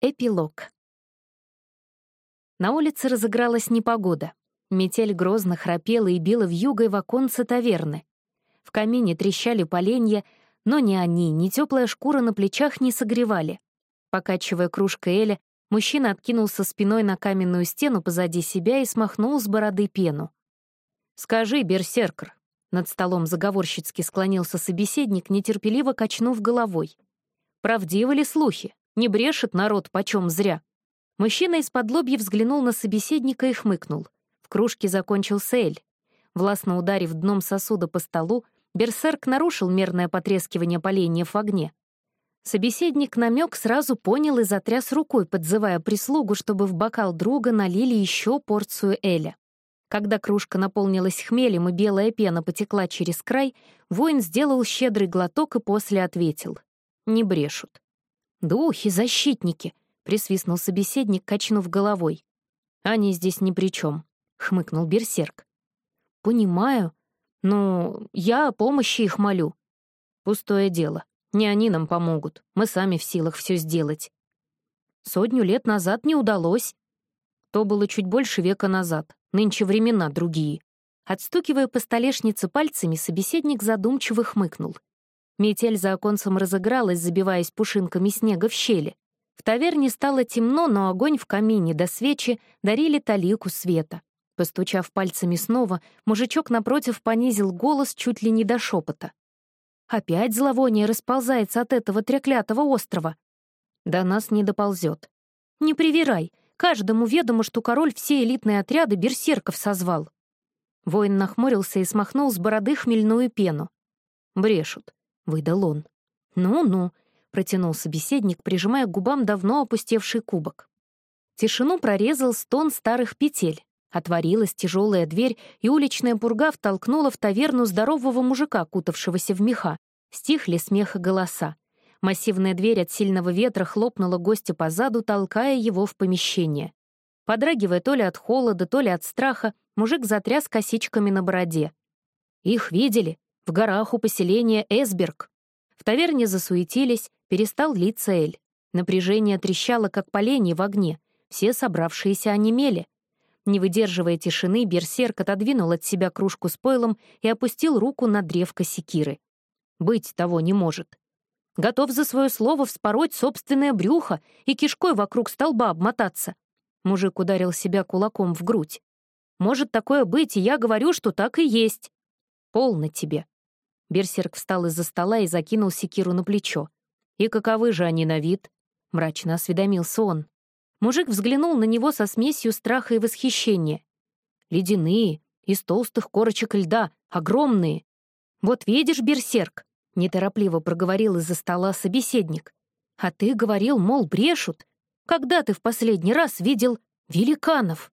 Эпилог. На улице разыгралась непогода. Метель грозно храпела и била вьюгой в оконце таверны. В камине трещали поленья, но ни они, ни теплая шкура на плечах не согревали. Покачивая кружкой Эля, мужчина откинулся спиной на каменную стену позади себя и смахнул с бороды пену. «Скажи, берсеркр!» Над столом заговорщицки склонился собеседник, нетерпеливо качнув головой. «Правдивы ли слухи? Не брешет народ почем зря. Мужчина из-под лобья взглянул на собеседника и хмыкнул. В кружке закончился эль. Властно ударив дном сосуда по столу, берсерк нарушил мерное потрескивание поленьев в огне. Собеседник намек сразу понял и затряс рукой, подзывая прислугу, чтобы в бокал друга налили еще порцию эля. Когда кружка наполнилась хмелем и белая пена потекла через край, воин сделал щедрый глоток и после ответил. «Не брешут». «Духи, защитники!» — присвистнул собеседник, качнув головой. «Они здесь ни при чем», — хмыкнул берсерк. «Понимаю. Но я о помощи их молю». «Пустое дело. Не они нам помогут. Мы сами в силах все сделать». «Сотню лет назад не удалось». То было чуть больше века назад. Нынче времена другие. Отстукивая по столешнице пальцами, собеседник задумчиво хмыкнул — Метель за оконцем разыгралась, забиваясь пушинками снега в щели. В таверне стало темно, но огонь в камине до свечи дарили талику света. Постучав пальцами снова, мужичок напротив понизил голос чуть ли не до шепота. «Опять зловоние расползается от этого треклятого острова. До нас не доползет. Не привирай, каждому ведомо, что король все элитные отряды берсерков созвал». Воин нахмурился и смахнул с бороды хмельную пену. Брешут выдал он. «Ну-ну», — протянул собеседник, прижимая к губам давно опустевший кубок. Тишину прорезал стон старых петель. Отворилась тяжелая дверь, и уличная пурга втолкнула в таверну здорового мужика, кутавшегося в меха. Стихли смех и голоса. Массивная дверь от сильного ветра хлопнула гостя по заду, толкая его в помещение. Подрагивая то ли от холода, то ли от страха, мужик затряс косичками на бороде. «Их видели?» В горах у поселения Эсберг. В таверне засуетились, перестал литься Эль. Напряжение трещало, как поленье в огне. Все собравшиеся онемели. Не выдерживая тишины, берсерк отодвинул от себя кружку с пойлом и опустил руку на древко секиры. Быть того не может. Готов за свое слово вспороть собственное брюхо и кишкой вокруг столба обмотаться. Мужик ударил себя кулаком в грудь. Может такое быть, и я говорю, что так и есть. Полно тебе. Берсерк встал из-за стола и закинул секиру на плечо. «И каковы же они на вид?» — мрачно осведомился он. Мужик взглянул на него со смесью страха и восхищения. «Ледяные, из толстых корочек льда, огромные. Вот видишь, берсерк!» — неторопливо проговорил из-за стола собеседник. «А ты говорил, мол, брешут. Когда ты в последний раз видел великанов?»